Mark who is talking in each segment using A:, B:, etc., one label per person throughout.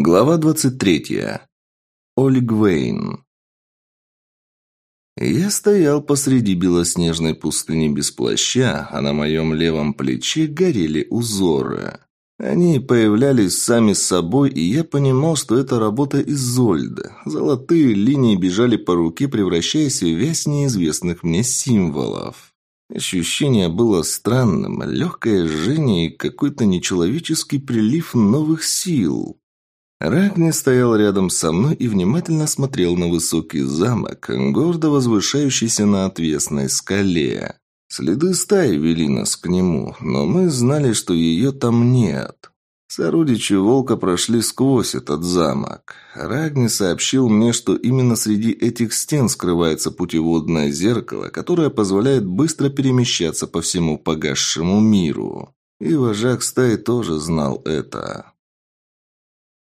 A: Глава 23. Ольгвейн. Я стоял посреди белоснежной пустыни без плаща, а на моем левом плече горели узоры. Они появлялись сами с собой, и я понимал, что это работа Изольды. Золотые линии бежали по руке, превращаясь в вязь неизвестных мне символов. Ощущение было странным, легкое жжение и какой-то нечеловеческий прилив новых сил. Рагни стоял рядом со мной и внимательно смотрел на высокий замок, гордо возвышающийся на отвесной скале. Следы стаи вели нас к нему, но мы знали, что ее там нет. Сородичи волка прошли сквозь этот замок. Рагни сообщил мне, что именно среди этих стен скрывается путеводное зеркало, которое позволяет быстро перемещаться по всему погасшему миру. И вожак стаи тоже знал это.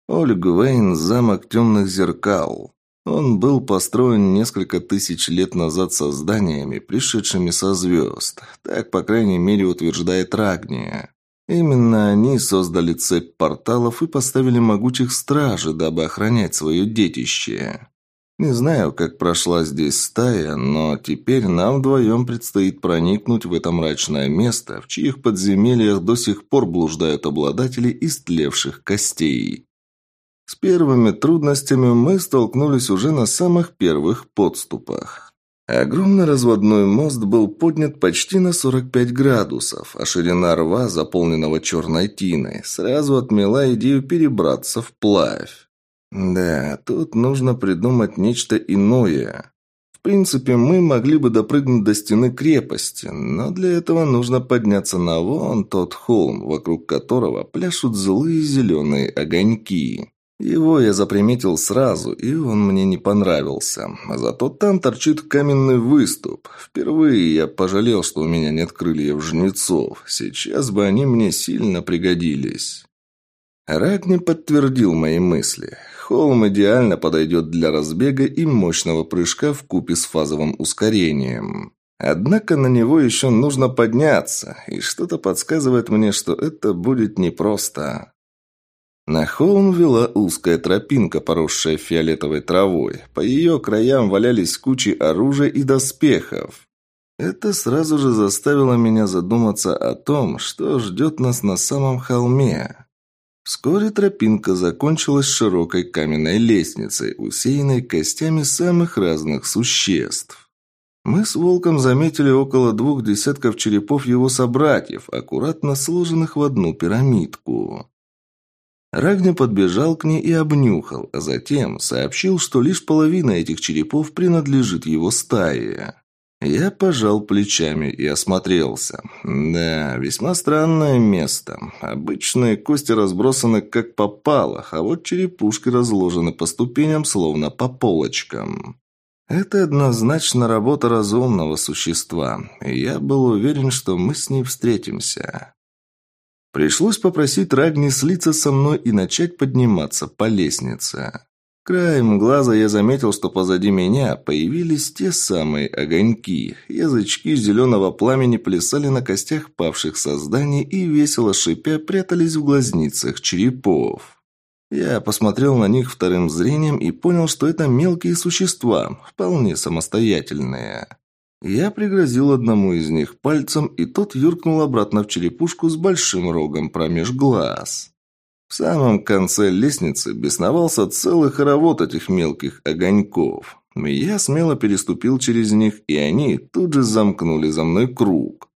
A: Ольгвейн – замок темных зеркал. Он был построен несколько тысяч лет назад созданиями, пришедшими со звезд. Так, по крайней мере, утверждает Рагния. Именно они создали цепь порталов и поставили могучих стражей, дабы охранять свое детище. Не знаю, как прошла здесь стая, но теперь нам вдвоем предстоит проникнуть в это мрачное место, в чьих подземельях до сих пор блуждают обладатели истлевших костей. С первыми трудностями мы столкнулись уже на самых первых подступах. Огромный разводной мост был поднят почти на 45 градусов, а ширина рва, заполненного черной тиной, сразу отмела идею перебраться вплавь. Да, тут нужно придумать нечто иное. В принципе, мы могли бы допрыгнуть до стены крепости, но для этого нужно подняться на вон тот холм, вокруг которого пляшут злые зеленые огоньки. Его я заприметил сразу, и он мне не понравился. Зато там торчит каменный выступ. Впервые я пожалел, что у меня нет крыльев жнецов. Сейчас бы они мне сильно пригодились. Рагни подтвердил мои мысли. Холм идеально подойдет для разбега и мощного прыжка в купе с фазовым ускорением. Однако на него еще нужно подняться, и что-то подсказывает мне, что это будет непросто. На холм вела узкая тропинка, поросшая фиолетовой травой. По ее краям валялись кучи оружия и доспехов. Это сразу же заставило меня задуматься о том, что ждет нас на самом холме. Вскоре тропинка закончилась широкой каменной лестницей, усеянной костями самых разных существ. Мы с волком заметили около двух десятков черепов его собратьев, аккуратно сложенных в одну пирамидку. Рагни подбежал к ней и обнюхал, а затем сообщил, что лишь половина этих черепов принадлежит его стае. Я пожал плечами и осмотрелся. Да, весьма странное место. Обычные кости разбросаны как попало, а вот черепушки разложены по ступеням, словно по полочкам. Это однозначно работа разумного существа, и я был уверен, что мы с ней встретимся. Пришлось попросить Рагни слиться со мной и начать подниматься по лестнице. Краем глаза я заметил, что позади меня появились те самые огоньки. Язычки зеленого пламени плясали на костях павших созданий и, весело шипя, прятались в глазницах черепов. Я посмотрел на них вторым зрением и понял, что это мелкие существа, вполне самостоятельные. Я пригрозил одному из них пальцем, и тот юркнул обратно в черепушку с большим рогом промеж глаз. В самом конце лестницы бесновался целый хоровод этих мелких огоньков. Я смело переступил через них, и они тут же замкнули за мной круг.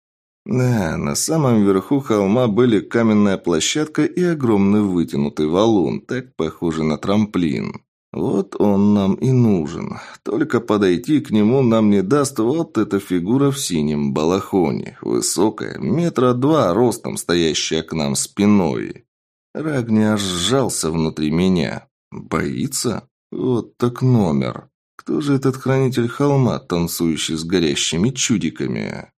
A: Да, на самом верху холма были каменная площадка и огромный вытянутый валун, так похожий на трамплин. Вот он нам и нужен. Только подойти к нему нам не даст вот эта фигура в синем балахоне. Высокая, метра два ростом, стоящая к нам спиной. Рагни аж сжался внутри меня. Боится? Вот так номер. Кто же этот хранитель холма, танцующий с горящими чудиками?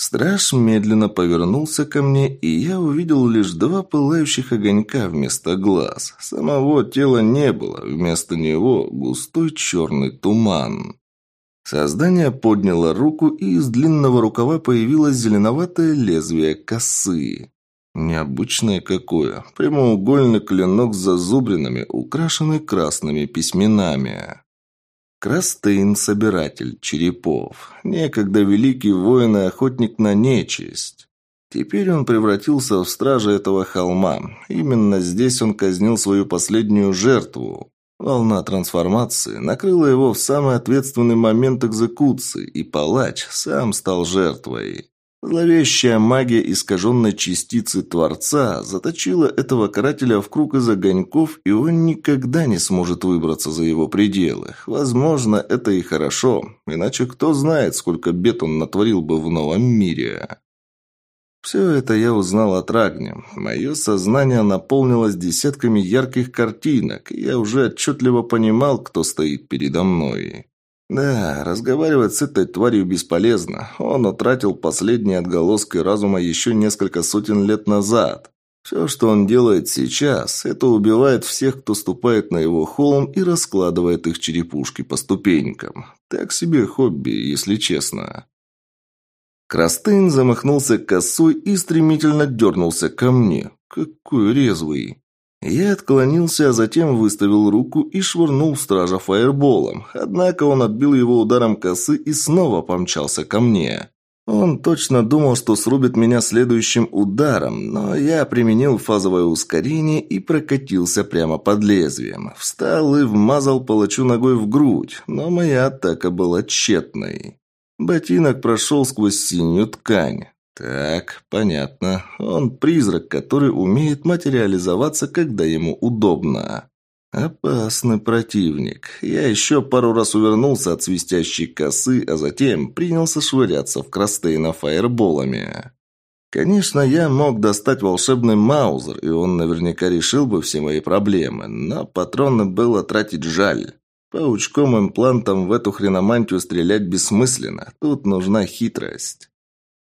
A: Страж медленно повернулся ко мне, и я увидел лишь два пылающих огонька вместо глаз. Самого тела не было, вместо него густой черный туман. Создание подняло руку, и из длинного рукава появилось зеленоватое лезвие косы. Необычное какое. Прямоугольный клинок с зазубринами, украшенный красными письменами. Крастейн-собиратель черепов. Некогда великий воин и охотник на нечисть. Теперь он превратился в стража этого холма. Именно здесь он казнил свою последнюю жертву. Волна трансформации накрыла его в самый ответственный момент экзекуции, и палач сам стал жертвой. Зловещая магия искаженной частицы Творца заточила этого карателя в круг из огоньков, и он никогда не сможет выбраться за его пределы. Возможно, это и хорошо, иначе кто знает, сколько бед он натворил бы в новом мире. Все это я узнал от Рагни. Мое сознание наполнилось десятками ярких картинок, и я уже отчетливо понимал, кто стоит передо мной. Да, разговаривать с этой тварью бесполезно. Он утратил последние отголоски разума еще несколько сотен лет назад. Все, что он делает сейчас, это убивает всех, кто ступает на его холм и раскладывает их черепушки по ступенькам. Так себе хобби, если честно. Крастын замахнулся косой и стремительно дернулся ко мне. Какой резвый. Я отклонился, а затем выставил руку и швырнул стража фаерболом. Однако он отбил его ударом косы и снова помчался ко мне. Он точно думал, что срубит меня следующим ударом, но я применил фазовое ускорение и прокатился прямо под лезвием. Встал и вмазал палачу ногой в грудь, но моя атака была тщетной. Ботинок прошел сквозь синюю ткань. «Так, понятно. Он призрак, который умеет материализоваться, когда ему удобно. Опасный противник. Я еще пару раз увернулся от свистящей косы, а затем принялся швыряться в Крастейна фаерболами. Конечно, я мог достать волшебный маузер, и он наверняка решил бы все мои проблемы, но патроны было тратить жаль». Паучком имплантом в эту хреномантию стрелять бессмысленно. Тут нужна хитрость.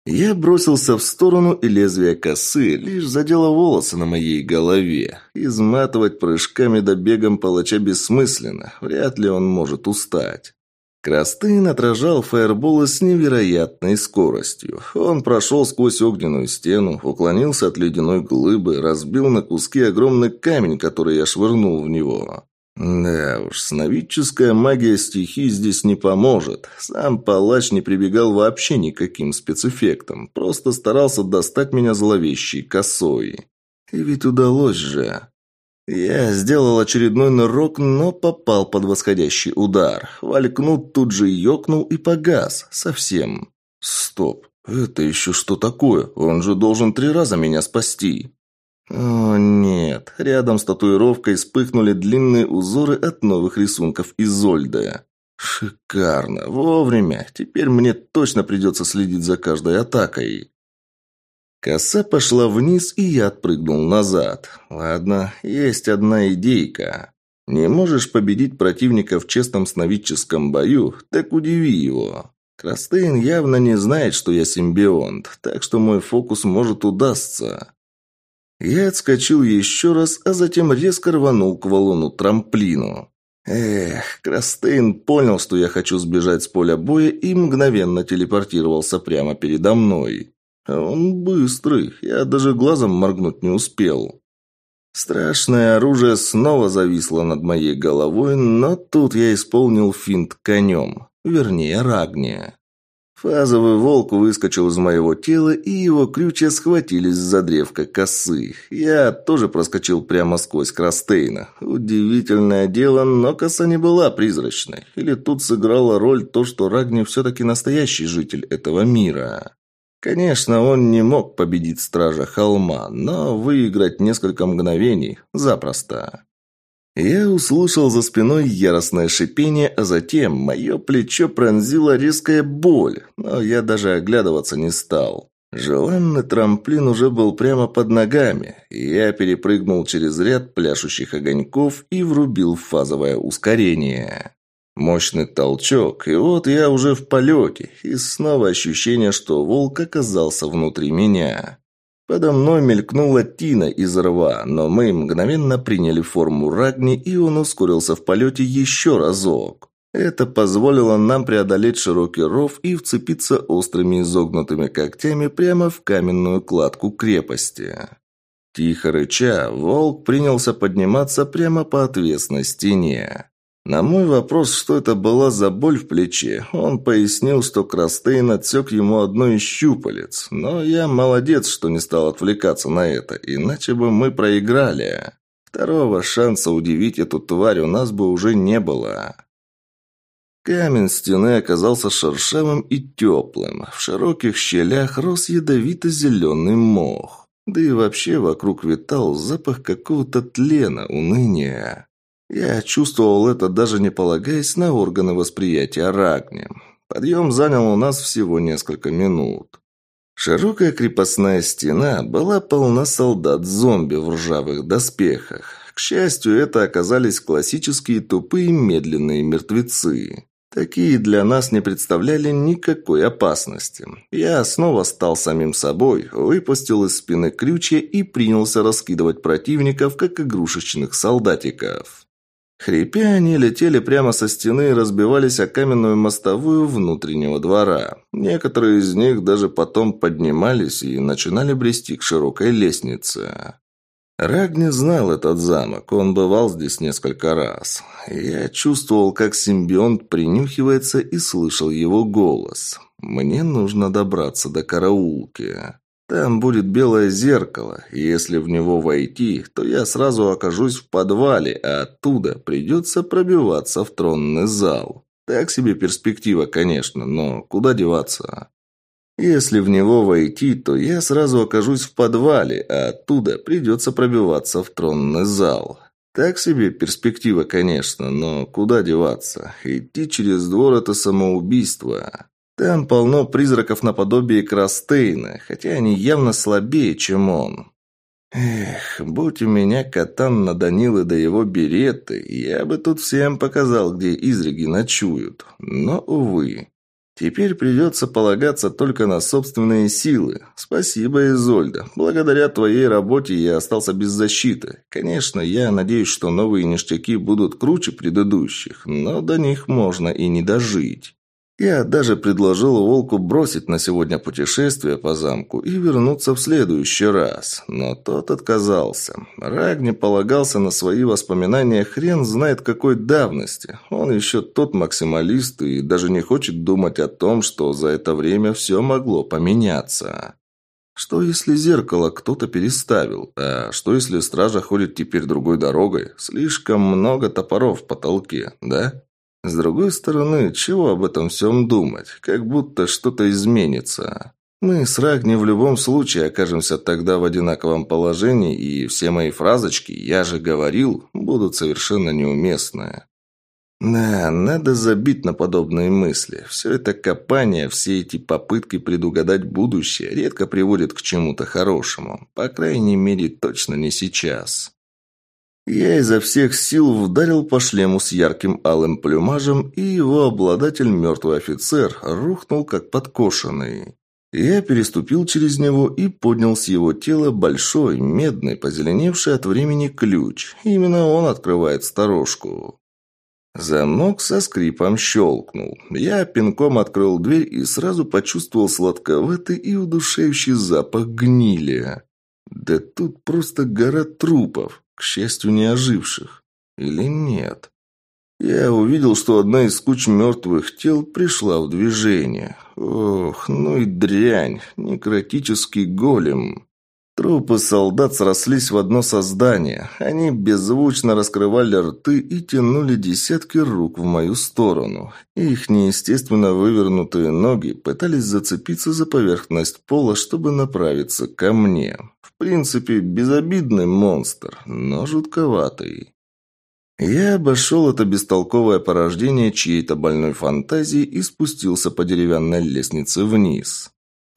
A: Я бросился в сторону, и лезвие косы лишь задело волосы на моей голове. Изматывать прыжками да бегом палача бессмысленно, вряд ли он может устать. Крастын отражал фаерболы с невероятной скоростью. Он прошел сквозь огненную стену, уклонился от ледяной глыбы, разбил на куски огромный камень, который я швырнул в него. Да уж, сновидческая магия стихий здесь не поможет. Сам палач не прибегал вообще никаким спецэффектам, просто старался достать меня зловещей косой. И ведь удалось же. Я сделал очередной нырок, но попал под восходящий удар. Валькнут тут же ёкнул и погас. Совсем. Стоп, это еще что такое? Он же должен три раза меня спасти. О, нет. Рядом с татуировкой вспыхнули длинные узоры от новых рисунков Изольда. Шикарно. Вовремя. Теперь мне точно придется следить за каждой атакой. Коса пошла вниз, и я отпрыгнул назад. Ладно, есть одна идейка. Не можешь победить противника в честном сновидческом бою, так удиви его. Крастейн явно не знает, что я симбионт, так что мой фокус может удастся. Я отскочил еще раз, а затем резко рванул к валуну-трамплину. Эх, Крастейн понял, что я хочу сбежать с поля боя и мгновенно телепортировался прямо передо мной. Он быстрый, я даже глазом моргнуть не успел. Страшное оружие снова зависло над моей головой, но тут я исполнил финт конем, вернее, рагния. Фазовый волк выскочил из моего тела, и его крючья схватились за древко косы. Я тоже проскочил прямо сквозь Крастейна. Удивительное дело, но коса не была призрачной. Или тут сыграла роль то, что Рагни все-таки настоящий житель этого мира. Конечно, он не мог победить Стража Холма, но выиграть несколько мгновений запросто. Я услышал за спиной яростное шипение, а затем мое плечо пронзила резкая боль, но я даже оглядываться не стал. Желанный трамплин уже был прямо под ногами, и я перепрыгнул через ряд пляшущих огоньков и врубил фазовое ускорение. Мощный толчок, и вот я уже в полете, и снова ощущение, что волк оказался внутри меня. Подо мной мелькнула Тина из рва, но мы мгновенно приняли форму Рагни, и он ускорился в полете еще разок. Это позволило нам преодолеть широкий ров и вцепиться острыми изогнутыми когтями прямо в каменную кладку крепости. Тихо рыча, волк принялся подниматься прямо по отвесной стене. На мой вопрос, что это была за боль в плече, он пояснил, что Крастейн отсек ему одно из щупалец. Но я молодец, что не стал отвлекаться на это, иначе бы мы проиграли. Второго шанса удивить эту тварь у нас бы уже не было. Камень стены оказался шершавым и теплым. В широких щелях рос ядовито-зеленый мох. Да и вообще вокруг витал запах какого-то тлена, уныния. Я чувствовал это, даже не полагаясь на органы восприятия Рагни. Подъем занял у нас всего несколько минут. Широкая крепостная стена была полна солдат-зомби в ржавых доспехах. К счастью, это оказались классические тупые медленные мертвецы. Такие для нас не представляли никакой опасности. Я снова стал самим собой, выпустил из спины крючья и принялся раскидывать противников, как игрушечных солдатиков. Хрипя, они летели прямо со стены и разбивались о каменную мостовую внутреннего двора. Некоторые из них даже потом поднимались и начинали брести к широкой лестнице. Рагни знал этот замок, он бывал здесь несколько раз. Я чувствовал, как симбионт принюхивается и слышал его голос. «Мне нужно добраться до караулки». Там будет белое зеркало, и если в него войти, то я сразу окажусь в подвале, а оттуда придется пробиваться в тронный зал. Так себе перспектива, конечно, но куда деваться? Если в него войти, то я сразу окажусь в подвале, а оттуда придется пробиваться в тронный зал. Так себе перспектива, конечно, но куда деваться? Идти через двор – это самоубийство. Там полно призраков наподобие Крастейна, хотя они явно слабее, чем он. Эх, будь у меня катан на Данилы до его береты, я бы тут всем показал, где изриги ночуют. Но, увы. Теперь придется полагаться только на собственные силы. Спасибо, Изольда. Благодаря твоей работе я остался без защиты. Конечно, я надеюсь, что новые ништяки будут круче предыдущих, но до них можно и не дожить. Я даже предложил Волку бросить на сегодня путешествие по замку и вернуться в следующий раз, но тот отказался. Рагни полагался на свои воспоминания хрен знает какой давности. Он еще тот максималист и даже не хочет думать о том, что за это время все могло поменяться. Что если зеркало кто-то переставил? А что если стража ходит теперь другой дорогой? Слишком много топоров в потолке, да? С другой стороны, чего об этом всем думать? Как будто что-то изменится. Мы с Рагни в любом случае окажемся тогда в одинаковом положении, и все мои фразочки «я же говорил» будут совершенно неуместные. Да, надо забить на подобные мысли. Все это копание, все эти попытки предугадать будущее редко приводят к чему-то хорошему. По крайней мере, точно не сейчас. Я изо всех сил вдарил по шлему с ярким алым плюмажем, и его обладатель, мертвый офицер, рухнул как подкошенный. Я переступил через него и поднял с его тела большой, медный, позеленевший от времени ключ. Именно он открывает сторожку. Замок со скрипом щелкнул. Я пинком открыл дверь и сразу почувствовал сладковатый и удушающий запах гнили. Да тут просто гора трупов. К счастью, не оживших. Или нет? Я увидел, что одна из куч мертвых тел пришла в движение. Ох, ну и дрянь, некротический голем. Трупы солдат срослись в одно создание. Они беззвучно раскрывали рты и тянули десятки рук в мою сторону. Их неестественно вывернутые ноги пытались зацепиться за поверхность пола, чтобы направиться ко мне. В принципе, безобидный монстр, но жутковатый. Я обошел это бестолковое порождение чьей-то больной фантазии и спустился по деревянной лестнице вниз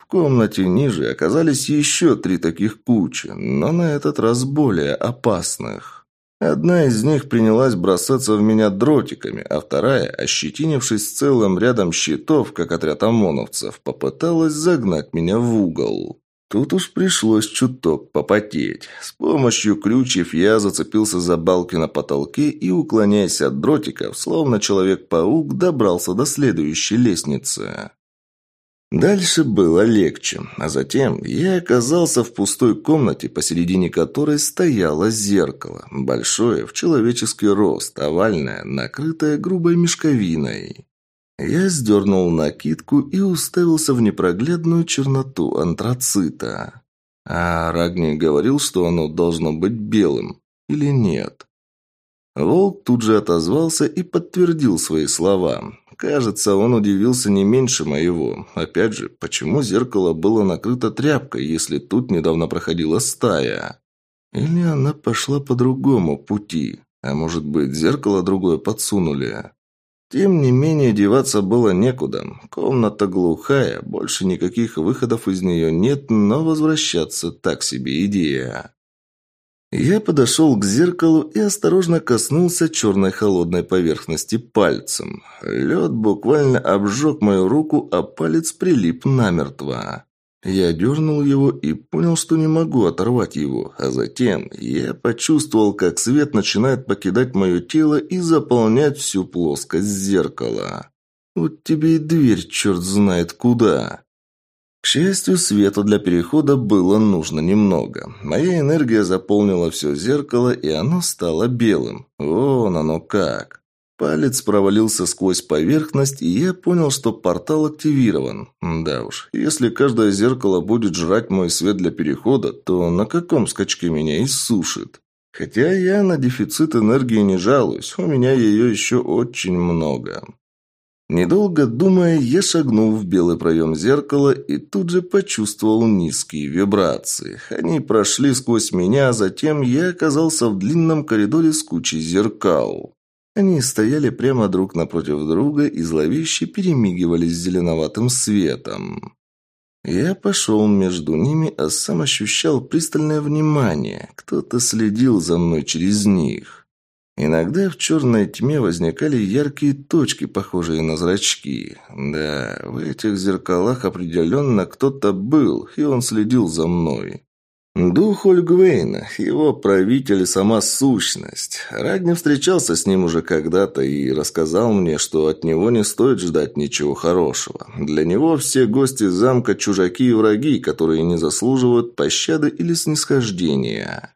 A: комнате ниже оказались еще три таких кучи, но на этот раз более опасных. Одна из них принялась бросаться в меня дротиками, а вторая, ощетинившись целым рядом щитов, как отряд ОМОНовцев, попыталась загнать меня в угол. Тут уж пришлось чуток попотеть. С помощью крючев я зацепился за балки на потолке и, уклоняясь от дротиков, словно человек-паук, добрался до следующей лестницы. Дальше было легче, а затем я оказался в пустой комнате, посередине которой стояло зеркало, большое, в человеческий рост, овальное, накрытое грубой мешковиной. Я сдернул накидку и уставился в непроглядную черноту антрацита. А Рагни говорил, что оно должно быть белым. Или нет? Волк тут же отозвался и подтвердил свои слова. Кажется, он удивился не меньше моего. Опять же, почему зеркало было накрыто тряпкой, если тут недавно проходила стая? Или она пошла по другому пути? А может быть, зеркало другое подсунули? Тем не менее, деваться было некуда. Комната глухая, больше никаких выходов из нее нет, но возвращаться так себе идея. Я подошел к зеркалу и осторожно коснулся черной холодной поверхности пальцем. Лед буквально обжег мою руку, а палец прилип намертво. Я дернул его и понял, что не могу оторвать его, а затем я почувствовал, как свет начинает покидать мое тело и заполнять всю плоскость зеркала. Вот тебе и дверь, черт знает куда. Счастью, света для перехода было нужно немного. Моя энергия заполнила все зеркало, и оно стало белым. Вон оно как. Палец провалился сквозь поверхность, и я понял, что портал активирован. Да уж, если каждое зеркало будет жрать мой свет для перехода, то на каком скачке меня иссушит? Хотя я на дефицит энергии не жалуюсь, у меня ее еще очень много. Недолго думая, я шагнул в белый проем зеркала и тут же почувствовал низкие вибрации. Они прошли сквозь меня, а затем я оказался в длинном коридоре с кучей зеркал. Они стояли прямо друг напротив друга и зловеще перемигивались зеленоватым светом. Я пошел между ними, а сам ощущал пристальное внимание. Кто-то следил за мной через них. Иногда в черной тьме возникали яркие точки, похожие на зрачки. Да, в этих зеркалах определенно кто-то был, и он следил за мной. Дух Ольгвейна, его правитель и сама сущность. Рагни встречался с ним уже когда-то и рассказал мне, что от него не стоит ждать ничего хорошего. Для него все гости замка чужаки и враги, которые не заслуживают пощады или снисхождения.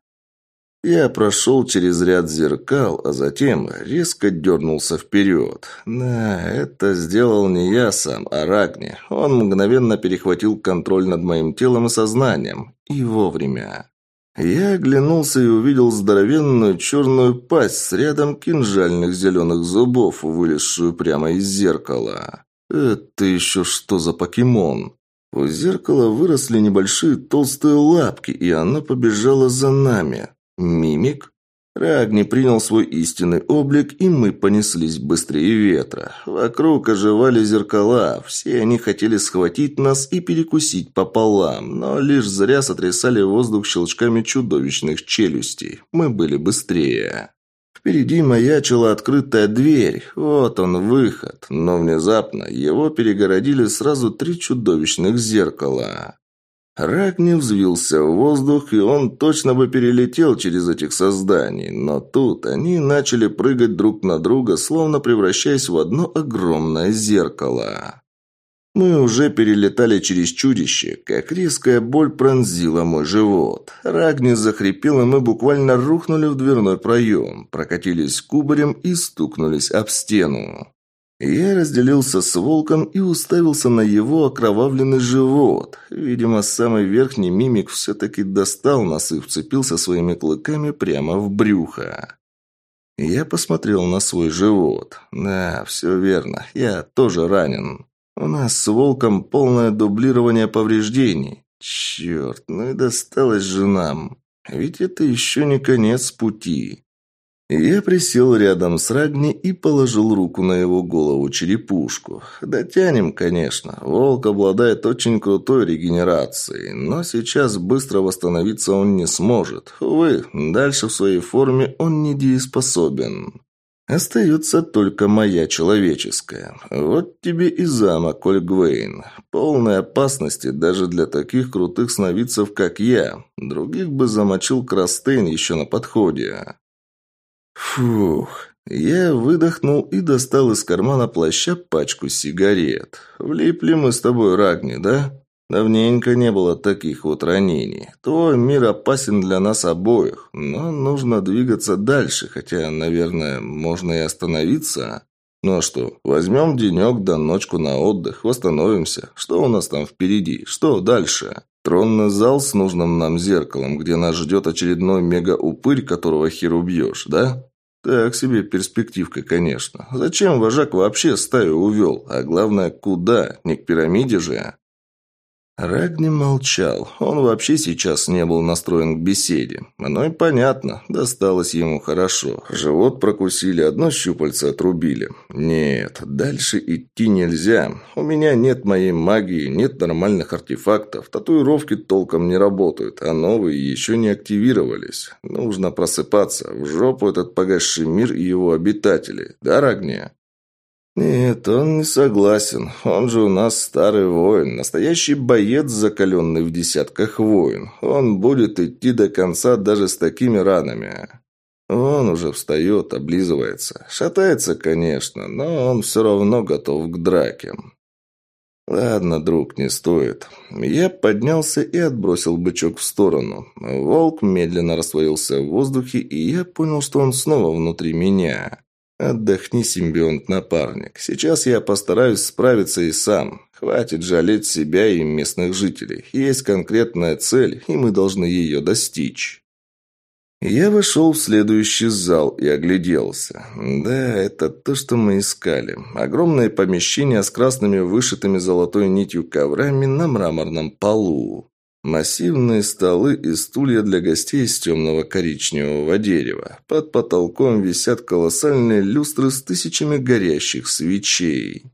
A: Я прошел через ряд зеркал, а затем резко дернулся вперед. Да, это сделал не я сам, а Рагни. Он мгновенно перехватил контроль над моим телом и сознанием. И вовремя. Я оглянулся и увидел здоровенную черную пасть с рядом кинжальных зеленых зубов, вылезшую прямо из зеркала. Это еще что за покемон? У зеркала выросли небольшие толстые лапки, и оно побежало за нами. Мимик? Рагни принял свой истинный облик, и мы понеслись быстрее ветра. Вокруг оживали зеркала, все они хотели схватить нас и перекусить пополам, но лишь зря сотрясали воздух щелчками чудовищных челюстей. Мы были быстрее. Впереди маячила открытая дверь, вот он выход, но внезапно его перегородили сразу три чудовищных зеркала. Рак не взвился в воздух, и он точно бы перелетел через этих созданий, но тут они начали прыгать друг на друга, словно превращаясь в одно огромное зеркало. Мы уже перелетали через чудище, как резкая боль пронзила мой живот. Рагни захрипел, и мы буквально рухнули в дверной проем, прокатились кубарем и стукнулись об стену. Я разделился с волком и уставился на его окровавленный живот. Видимо, самый верхний мимик все-таки достал нас и вцепился своими клыками прямо в брюхо. Я посмотрел на свой живот. Да, все верно, я тоже ранен. У нас с волком полное дублирование повреждений. Черт, ну и досталось же нам. Ведь это еще не конец пути. Я присел рядом с Рагни и положил руку на его голову черепушку. Дотянем, конечно. Волк обладает очень крутой регенерацией, но сейчас быстро восстановиться он не сможет. Увы, дальше в своей форме он недееспособен. Остается только моя человеческая. Вот тебе и замок, Ольгвейн. Полной опасности даже для таких крутых сновидцев, как я. Других бы замочил Крастейн еще на подходе. Фух, Я выдохнул и достал из кармана плаща пачку сигарет. Влипли мы с тобой, Рагни, да? Давненько не было таких вот ранений. Твой мир опасен для нас обоих, но нужно двигаться дальше, хотя, наверное, можно и остановиться. Ну а что, возьмем денек да ночку на отдых, восстановимся. Что у нас там впереди? Что дальше? Тронный зал с нужным нам зеркалом, где нас ждет очередной мега-упырь, которого хер убьешь, да? Так себе перспективка, конечно. Зачем вожак вообще стаю увел? А главное, куда? Не к пирамиде же? Рагни молчал. Он вообще сейчас не был настроен к беседе. Оно и понятно. Досталось ему хорошо. Живот прокусили, одно щупальце отрубили. Нет, дальше идти нельзя. У меня нет моей магии, нет нормальных артефактов. Татуировки толком не работают, а новые еще не активировались. Нужно просыпаться. В жопу этот погасший мир и его обитатели. Да, Рагни? «Нет, он не согласен. Он же у нас старый воин, настоящий боец, закаленный в десятках войн. Он будет идти до конца даже с такими ранами». Он уже встает, облизывается. Шатается, конечно, но он все равно готов к драке. «Ладно, друг, не стоит». Я поднялся и отбросил бычок в сторону. Волк медленно растворился в воздухе, и я понял, что он снова внутри меня. «Отдохни, симбионт-напарник. Сейчас я постараюсь справиться и сам. Хватит жалеть себя и местных жителей. Есть конкретная цель, и мы должны ее достичь». Я вошел в следующий зал и огляделся. Да, это то, что мы искали. Огромное помещение с красными вышитыми золотой нитью коврами на мраморном полу. Массивные столы и стулья для гостей из темного коричневого дерева. Под потолком висят колоссальные люстры с тысячами горящих свечей.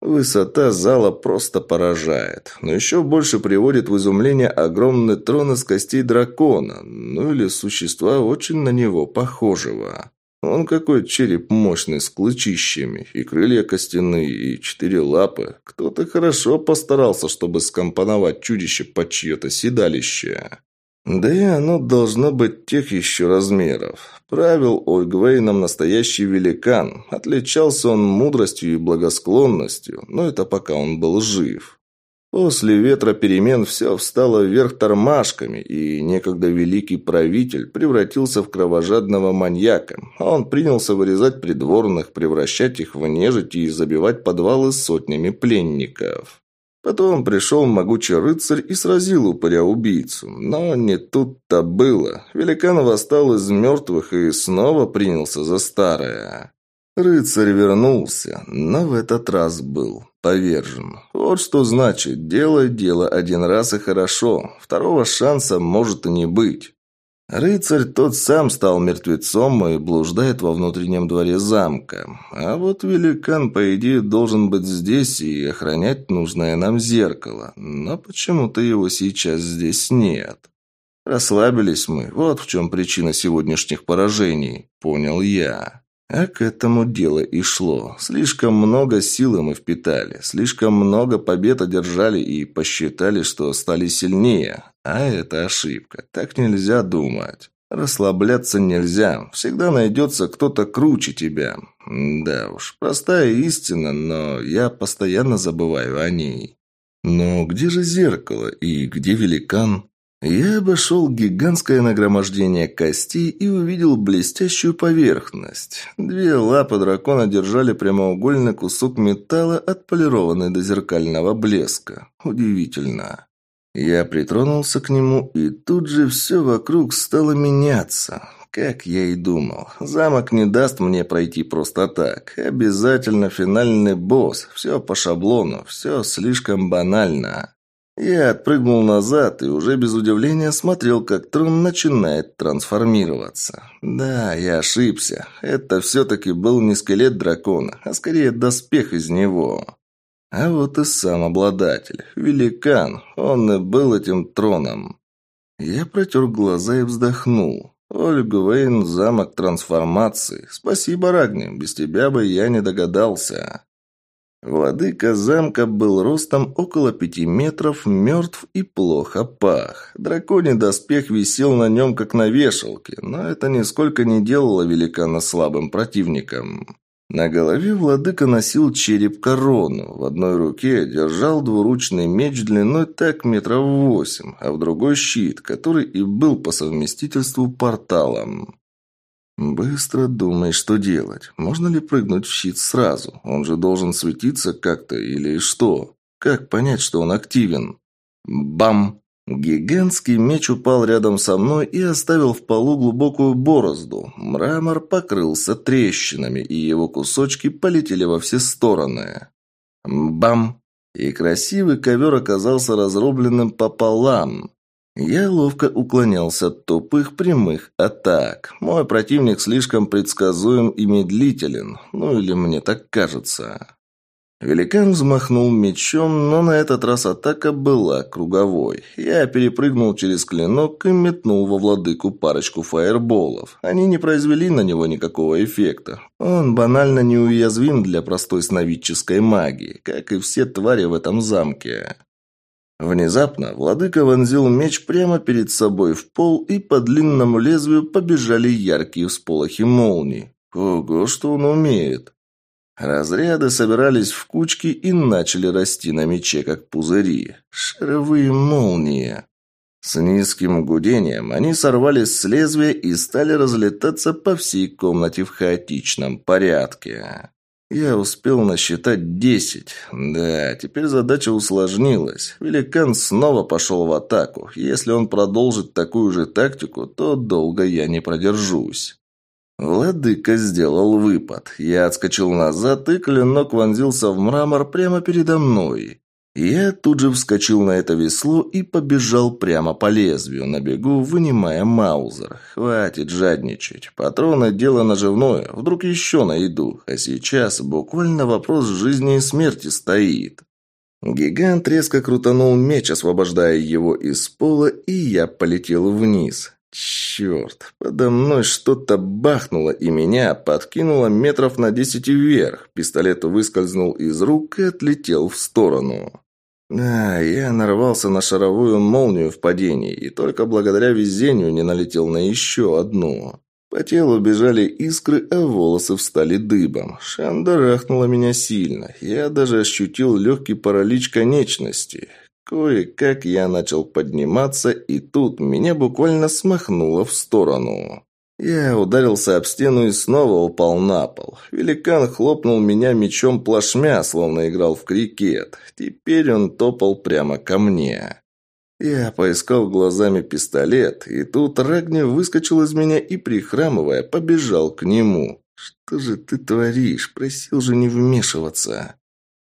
A: Высота зала просто поражает, но еще больше приводит в изумление огромный трон из костей дракона, ну или существа очень на него похожего. Он какой череп мощный, с клычищами, и крылья костяные, и четыре лапы. Кто-то хорошо постарался, чтобы скомпоновать чудище под чье-то седалище. Да и оно должно быть тех еще размеров. Правил Ойгвейном настоящий великан. Отличался он мудростью и благосклонностью, но это пока он был жив. После ветра перемен все встало вверх тормашками, и некогда великий правитель превратился в кровожадного маньяка. Он принялся вырезать придворных, превращать их в нежить и забивать подвалы сотнями пленников. Потом пришел могучий рыцарь и сразил упыря-убийцу. Но не тут-то было. Великан восстал из мертвых и снова принялся за старое. Рыцарь вернулся, но в этот раз был повержен. Вот что значит «делай дело один раз и хорошо». Второго шанса может и не быть. Рыцарь тот сам стал мертвецом и блуждает во внутреннем дворе замка. А вот великан, по идее, должен быть здесь и охранять нужное нам зеркало. Но почему-то его сейчас здесь нет. Расслабились мы, вот в чем причина сегодняшних поражений, понял я. А к этому дело и шло. Слишком много силы мы впитали, слишком много побед одержали и посчитали, что стали сильнее. А это ошибка. Так нельзя думать. Расслабляться нельзя. Всегда найдется кто-то круче тебя. Да уж, простая истина, но я постоянно забываю о ней. Но где же зеркало и где великан? Я обошел гигантское нагромождение костей и увидел блестящую поверхность. Две лапы дракона держали прямоугольный кусок металла, отполированный до зеркального блеска. Удивительно. Я притронулся к нему, и тут же все вокруг стало меняться. Как я и думал, замок не даст мне пройти просто так. Обязательно финальный босс. Все по шаблону, все слишком банально. Я отпрыгнул назад и уже без удивления смотрел, как трон начинает трансформироваться. Да, я ошибся. Это все-таки был не скелет дракона, а скорее доспех из него. А вот и сам обладатель, великан, он и был этим троном. Я протер глаза и вздохнул. Ольга Вейн, замок трансформации. Спасибо, Рагни, без тебя бы я не догадался. Владыка замка был ростом около пяти метров, мертв и плохо пах. Драконий доспех висел на нем, как на вешалке, но это нисколько не делало великана слабым противником. На голове владыка носил череп-корону, в одной руке держал двуручный меч длиной так метров восемь, а в другой щит, который и был по совместительству порталом. «Быстро думай, что делать. Можно ли прыгнуть в щит сразу? Он же должен светиться как-то или что? Как понять, что он активен?» Бам! Гигантский меч упал рядом со мной и оставил в полу глубокую борозду. Мрамор покрылся трещинами, и его кусочки полетели во все стороны. Бам! И красивый ковер оказался разрубленным пополам. Я ловко уклонялся от тупых прямых атак. Мой противник слишком предсказуем и медлителен. Ну или мне так кажется. Великан взмахнул мечом, но на этот раз атака была круговой. Я перепрыгнул через клинок и метнул во владыку парочку фаерболов. Они не произвели на него никакого эффекта. Он банально неуязвим для простой сновидческой магии, как и все твари в этом замке. Внезапно владыка вонзил меч прямо перед собой в пол, и по длинному лезвию побежали яркие всполохи молний. Ого, что он умеет! Разряды собирались в кучки и начали расти на мече, как пузыри. Шаровые молнии. С низким гудением они сорвались с лезвия и стали разлетаться по всей комнате в хаотичном порядке. Я успел насчитать десять. Да, теперь задача усложнилась. Великан снова пошел в атаку. Если он продолжит такую же тактику, то долго я не продержусь. Владыка сделал выпад. Я отскочил назад, и клинок вонзился в мрамор прямо передо мной. Я тут же вскочил на это весло и побежал прямо по лезвию, на бегу вынимая маузер. Хватит жадничать. Патроны – дело наживное. Вдруг еще найду. А сейчас буквально вопрос жизни и смерти стоит. Гигант резко крутанул меч, освобождая его из пола, и я полетел вниз. Черт, подо мной что-то бахнуло, и меня подкинуло метров на десять вверх. Пистолет выскользнул из рук и отлетел в сторону. Да, я нарвался на шаровую молнию в падении, и только благодаря везению не налетел на еще одну. По телу бежали искры, а волосы встали дыбом. Шандарахнула меня сильно. Я даже ощутил легкий паралич конечности. Кое-как я начал подниматься, и тут меня буквально смахнуло в сторону. Я ударился об стену и снова упал на пол. Великан хлопнул меня мечом плашмя, словно играл в крикет. Теперь он топал прямо ко мне. Я поискал глазами пистолет, и тут Рагни выскочил из меня и, прихрамывая, побежал к нему. «Что же ты творишь? Просил же не вмешиваться».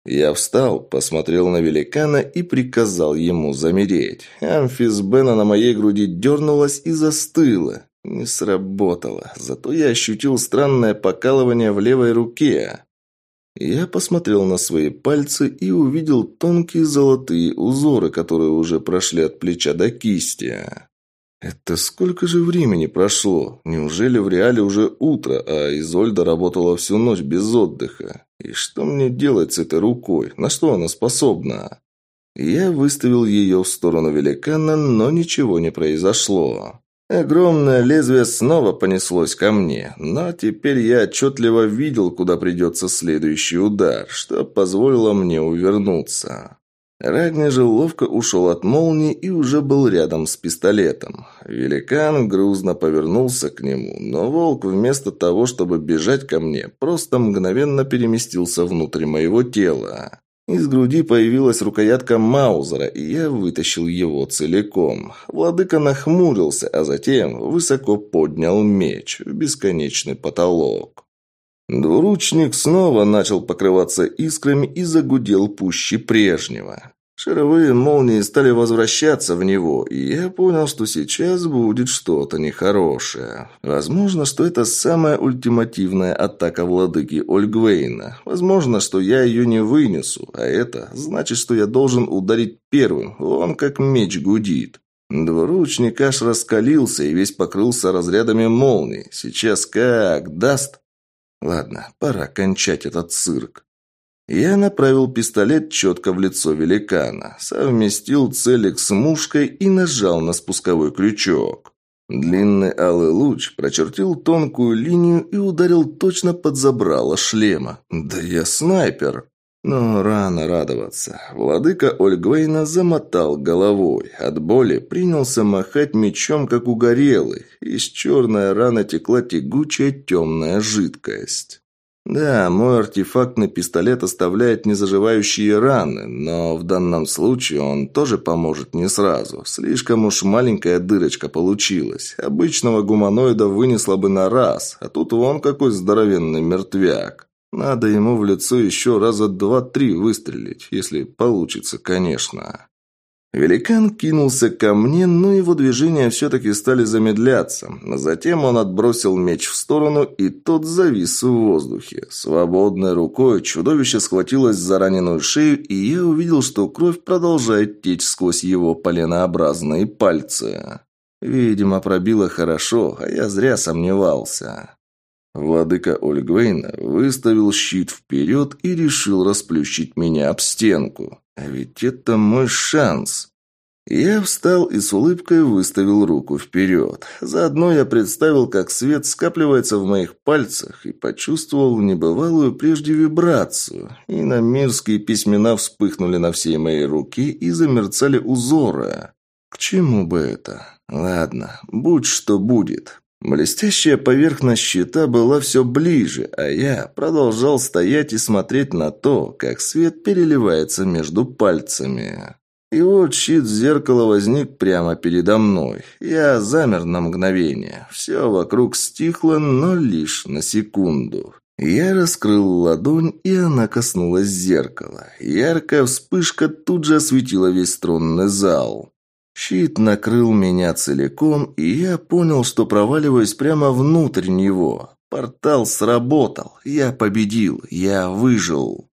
A: Я встал, посмотрел на великана и приказал ему замереть. Амфисбена на моей груди дернулась и застыла. Не сработало, зато я ощутил странное покалывание в левой руке. Я посмотрел на свои пальцы и увидел тонкие золотые узоры, которые уже прошли от плеча до кисти. Это сколько же времени прошло? Неужели в реале уже утро, а Изольда работала всю ночь без отдыха? И что мне делать с этой рукой? На что она способна? Я выставил ее в сторону великана, но ничего не произошло. Огромное лезвие снова понеслось ко мне, но теперь я отчетливо видел, куда придется следующий удар, что позволило мне увернуться. Рагни же ловко ушел от молнии и уже был рядом с пистолетом. Великан грузно повернулся к нему, но волк вместо того, чтобы бежать ко мне, просто мгновенно переместился внутрь моего тела. Из груди появилась рукоятка Маузера, и я вытащил его целиком. Владыка нахмурился, а затем высоко поднял меч в бесконечный потолок. Двуручник снова начал покрываться искрами и загудел пуще прежнего. Шаровые молнии стали возвращаться в него, и я понял, что сейчас будет что-то нехорошее. Возможно, что это самая ультимативная атака владыки Ольгвейна. Возможно, что я ее не вынесу, а это значит, что я должен ударить первым. Он как меч гудит. Двуручник аж раскалился и весь покрылся разрядами молний. Сейчас как даст? Ладно, пора кончать этот цирк. Я направил пистолет четко в лицо великана, совместил целик с мушкой и нажал на спусковой крючок. Длинный алый луч прочертил тонкую линию и ударил точно под забрало шлема. «Да я снайпер!» Но рано радоваться. Владыка Ольгвейна замотал головой. От боли принялся махать мечом, как угорелый. Из черной раны текла тягучая темная жидкость. Да, мой артефактный пистолет оставляет незаживающие раны, но в данном случае он тоже поможет не сразу. Слишком уж маленькая дырочка получилась. Обычного гуманоида вынесла бы на раз, а тут вон какой здоровенный мертвяк. Надо ему в лицо еще раза два-три выстрелить, если получится, конечно. Великан кинулся ко мне, но его движения все-таки стали замедляться. Затем он отбросил меч в сторону, и тот завис в воздухе. Свободной рукой чудовище схватилось за раненую шею, и я увидел, что кровь продолжает течь сквозь его поленообразные пальцы. Видимо, пробило хорошо, а я зря сомневался. Владыка Ольгвейна выставил щит вперед и решил расплющить меня об стенку. А ведь это мой шанс. Я встал и с улыбкой выставил руку вперед. Заодно я представил, как свет скапливается в моих пальцах и почувствовал небывалую прежде вибрацию. И на мирские письмена вспыхнули на всей моей руке и замерцали узоры. К чему бы это? Ладно, будь что будет. Блестящая поверхность щита была все ближе, а я продолжал стоять и смотреть на то, как свет переливается между пальцами. И вот щит зеркала возник прямо передо мной. Я замер на мгновение. Все вокруг стихло, но лишь на секунду. Я раскрыл ладонь, и она коснулась зеркала. Яркая вспышка тут же осветила весь тронный зал. Щит накрыл меня целиком, и я понял, что проваливаюсь прямо внутрь него. Портал сработал. Я победил. Я выжил.